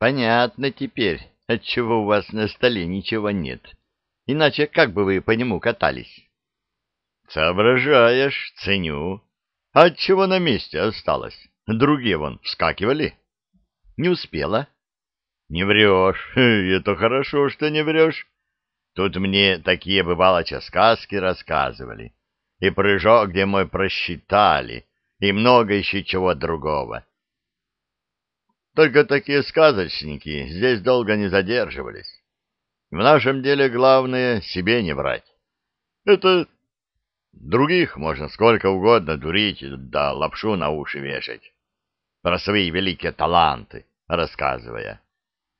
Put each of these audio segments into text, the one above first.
Понятно теперь, отчего у вас на столе ничего нет. Иначе как бы вы по нему катались? Соображаешь, ценю. А отчего на месте осталось? Другие вон вскакивали. Не успела. Не врешь. Это хорошо, что не врешь. Тут мне такие бывалоча сказки рассказывали. И прыжок, где мой просчитали, и много еще чего другого. Только такие сказочники здесь долго не задерживались. В нашем деле главное себе не врать. Это других можно сколько угодно дурить, да лапшу на уши вешать, про свои великие таланты рассказывая.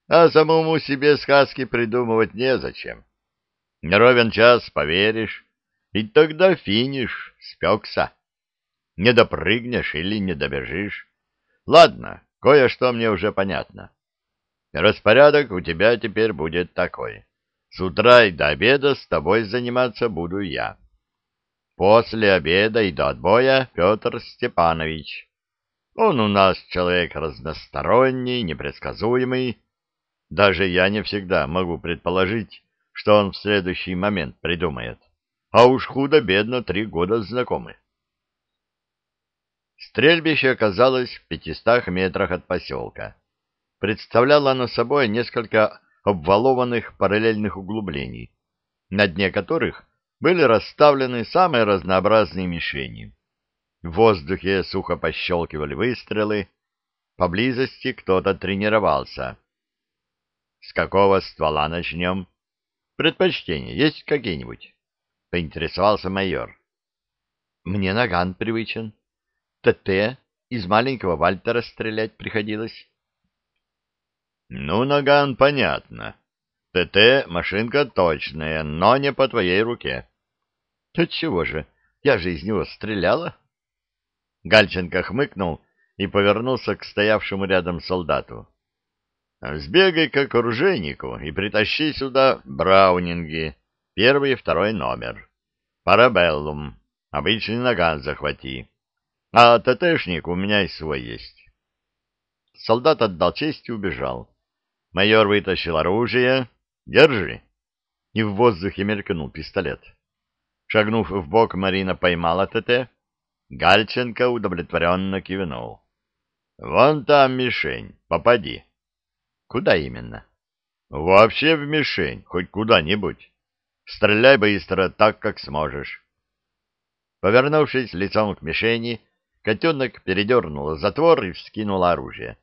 А самому себе сказки придумывать незачем. Не ровен час поверишь, и тогда финиш спекся. Не допрыгнешь или не добежишь. Ладно, кое-что мне уже понятно. Распорядок у тебя теперь будет такой. С утра и до обеда с тобой заниматься буду я. После обеда и до отбоя Петр Степанович. Он у нас человек разносторонний, непредсказуемый. Даже я не всегда могу предположить, что он в следующий момент придумает. А уж худо-бедно три года знакомы. Стрельбище оказалось в пятистах метрах от поселка. Представляло оно собой несколько обвалованных параллельных углублений, на дне которых были расставлены самые разнообразные мишени. В воздухе сухо пощелкивали выстрелы, поблизости кто-то тренировался. — С какого ствола начнем? Предпочтения есть какие-нибудь? — поинтересовался майор. — Мне наган привычен. ТТ из маленького Вальтера стрелять приходилось. — Ну, наган, понятно. ТТ — машинка точная, но не по твоей руке. — Отчего же? Я же из него стреляла. Гальченко хмыкнул и повернулся к стоявшему рядом солдату. — Сбегай-ка к оружейнику и притащи сюда браунинги, первый и второй номер. Парабеллум, обычный наган захвати. А ТТшник у меня и свой есть. Солдат отдал честь и убежал. Майор вытащил оружие. Держи. И в воздухе мелькнул пистолет. Шагнув в бок, Марина поймала ТТ. Гальченко удовлетворенно кивнул. «Вон там мишень, попади». «Куда именно?» «Вообще в мишень, хоть куда-нибудь. Стреляй быстро, так, как сможешь». Повернувшись лицом к мишени, Котенок передернул затвор и вскинул оружие.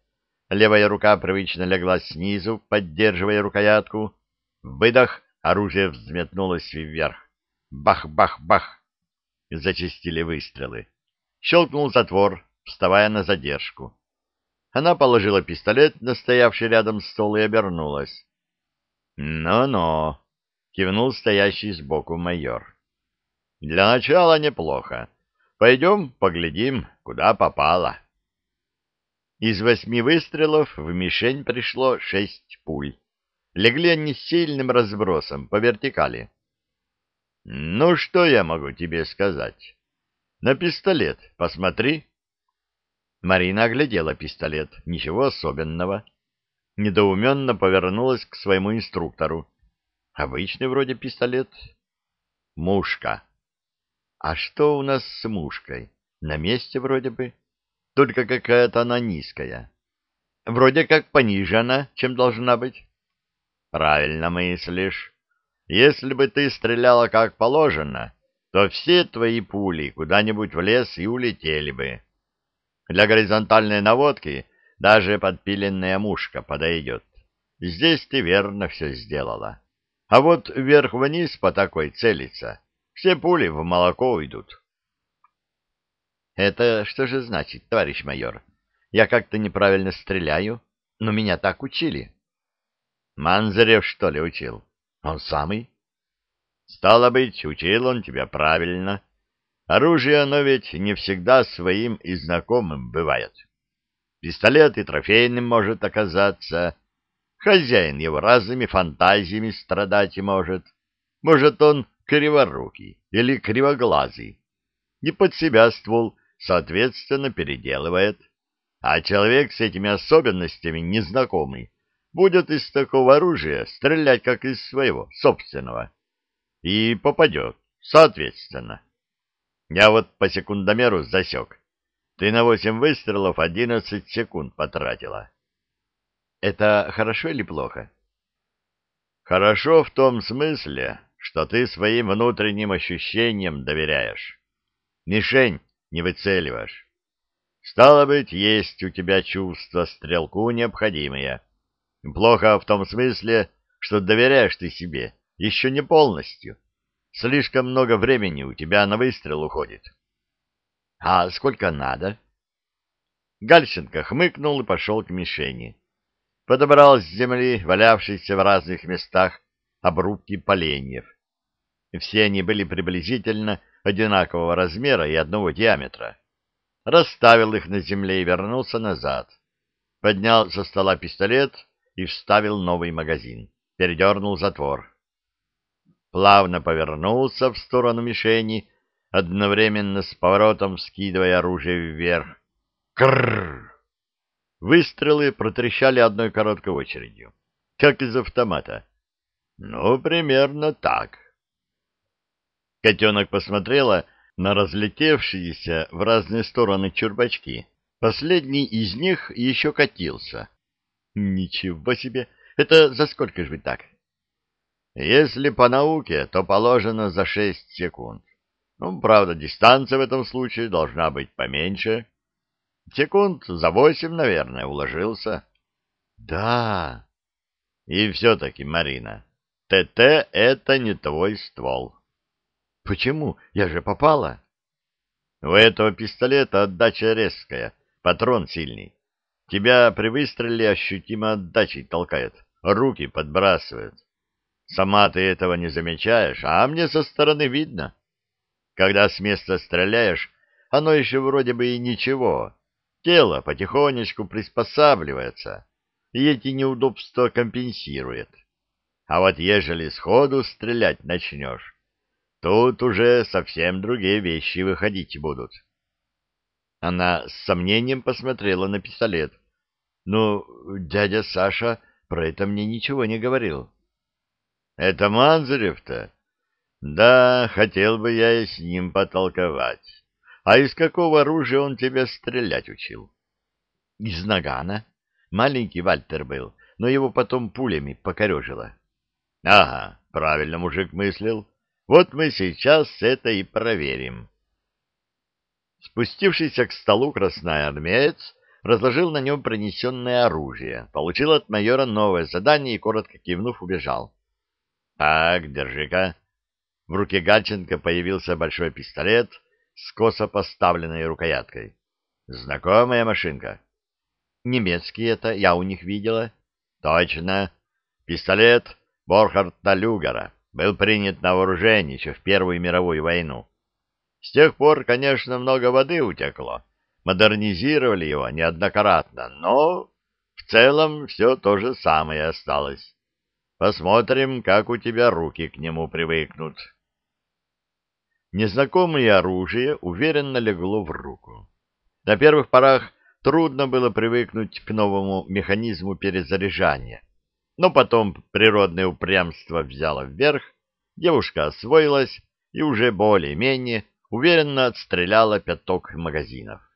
Левая рука привычно легла снизу, поддерживая рукоятку. Выдох, оружие взметнулось вверх. Бах-бах-бах! Зачистили выстрелы. Щелкнул затвор, вставая на задержку. Она положила пистолет на стоявший рядом стол и обернулась. «Ну-ну», — кивнул стоящий сбоку майор. «Для начала неплохо. Пойдем поглядим, куда попало. Из восьми выстрелов в мишень пришло шесть пуль. Легли они сильным разбросом по вертикали. Ну, что я могу тебе сказать? На пистолет посмотри. Марина оглядела пистолет. Ничего особенного. Недоуменно повернулась к своему инструктору. Обычный вроде пистолет. Мушка. А что у нас с мушкой? На месте вроде бы. Только какая-то она низкая. Вроде как пониже она, чем должна быть. Правильно мыслишь. Если бы ты стреляла как положено, то все твои пули куда-нибудь в лес и улетели бы. Для горизонтальной наводки даже подпиленная мушка подойдет. Здесь ты верно все сделала. А вот вверх-вниз по такой целиться все пули в молоко уйдут. Это что же значит, товарищ майор? Я как-то неправильно стреляю, но меня так учили. Манзарев, что ли, учил? Он самый? Стало быть, учил он тебя правильно. Оружие оно ведь не всегда своим и знакомым бывает. Пистолет и трофейным может оказаться. Хозяин его разными фантазиями страдать может. Может, он криворукий или кривоглазый. Не под себя ствол, соответственно, переделывает. А человек с этими особенностями незнакомый будет из такого оружия стрелять, как из своего, собственного. И попадет, соответственно. Я вот по секундомеру засек. Ты на восемь выстрелов одиннадцать секунд потратила. Это хорошо или плохо? Хорошо в том смысле, что ты своим внутренним ощущениям доверяешь. Мишень не выцеливаешь. Стало быть, есть у тебя чувство стрелку необходимое. Плохо в том смысле, что доверяешь ты себе еще не полностью. Слишком много времени у тебя на выстрел уходит. — А сколько надо? Гальченко хмыкнул и пошел к мишени. Подобрал с земли валявшиеся в разных местах обрубки поленьев. Все они были приблизительно одинакового размера и одного диаметра. Расставил их на земле и вернулся назад. Поднял со стола пистолет и вставил новый магазин. Передернул затвор. Плавно повернулся в сторону мишени, одновременно с поворотом скидывая оружие вверх. Крррр! Выстрелы протрещали одной короткой очередью, как из автомата. Ну, примерно так. Котенок посмотрела на разлетевшиеся в разные стороны чурбачки. Последний из них еще катился. Ничего себе! Это за сколько же вы так? Если по науке, то положено за шесть секунд. Ну, правда, дистанция в этом случае должна быть поменьше. Секунд за восемь, наверное, уложился. Да. И все-таки, Марина, ТТ — это не твой ствол. Почему? Я же попала. У этого пистолета отдача резкая, патрон сильный. Тебя при выстреле ощутимо отдачей толкает, руки подбрасывает. Сама ты этого не замечаешь, а мне со стороны видно. Когда с места стреляешь, оно еще вроде бы и ничего. Тело потихонечку приспосабливается, и эти неудобства компенсирует. А вот ежели сходу стрелять начнешь, Тут уже совсем другие вещи выходить будут. Она с сомнением посмотрела на пистолет. Ну, дядя Саша про это мне ничего не говорил. Это Манзарев-то? Да, хотел бы я и с ним потолковать. А из какого оружия он тебя стрелять учил? Из нагана. Маленький Вальтер был, но его потом пулями покорежило. Ага, правильно мужик мыслил. Вот мы сейчас это и проверим. Спустившийся к столу красноармеец разложил на нем пронесенное оружие, получил от майора новое задание и, коротко кивнув, убежал. — Так, держи-ка. В руке Гальченко появился большой пистолет с косо поставленной рукояткой. Знакомая машинка. Немецкий это, я у них видела. Точно. Пистолет Борхарда Люгера был принят на вооружение еще в Первую мировую войну. С тех пор, конечно, много воды утекло, модернизировали его неоднократно, но в целом все то же самое осталось. Посмотрим, как у тебя руки к нему привыкнут. Незнакомое оружие уверенно легло в руку. На первых порах трудно было привыкнуть к новому механизму перезаряжания. Но потом природное упрямство взяло вверх, девушка освоилась и уже более-менее уверенно отстреляла пяток магазинов.